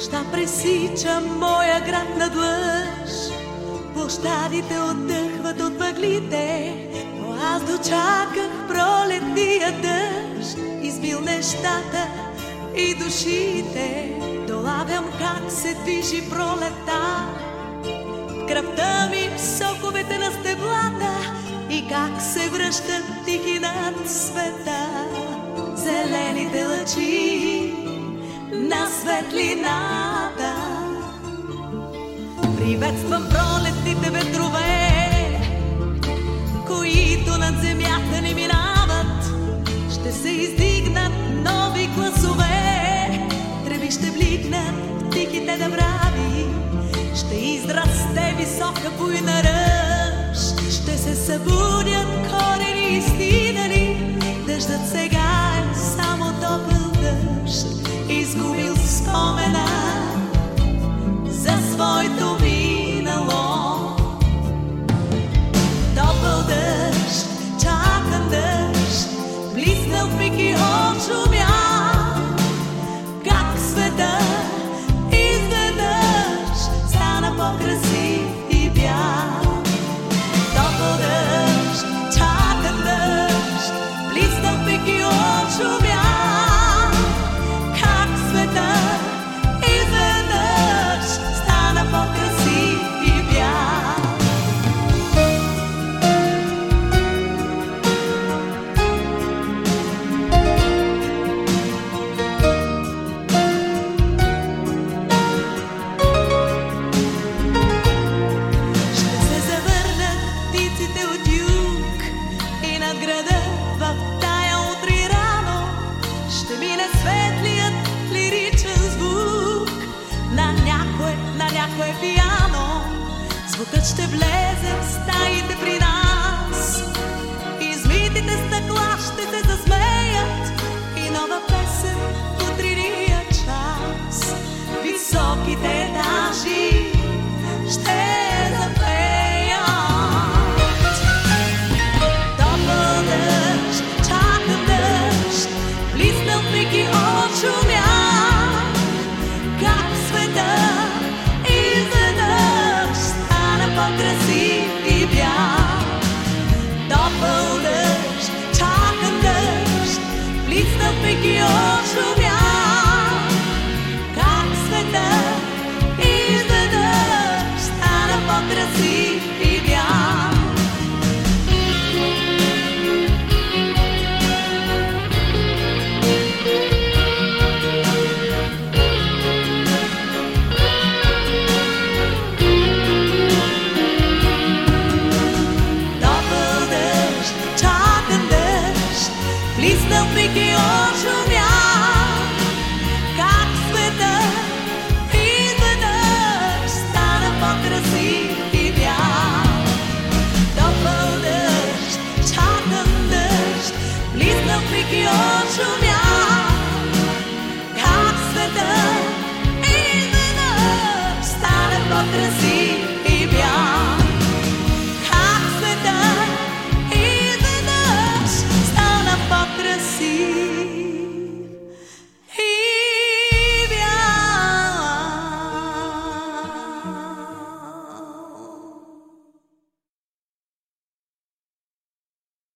Нощта пресича моя град надлъж Площадите отдъхват от въглите Но аз дочаках пролетния дъжд. Избил нещата и душите Долавям как се движи пролета. Кръвта ми соковете на стеблата И как се връщат тихи над света. Зелените лъчи на светлината. Приветствам пролетните ветрове Които над земята ни минават. Ще се издигнат нови гласове Треви ще бликнат тихите дъбрави. Ще израсте висока буйна ръж. Ще се събудят корени Блиснал в миг и отшумя Дъждът ще влезе в стаите при нас. Измитите стъкла ще се засмеят и нова песен в утрения час. Високите етажи ще запеят. Топъл дъжд, чака дъжд, близнал пики от Natural.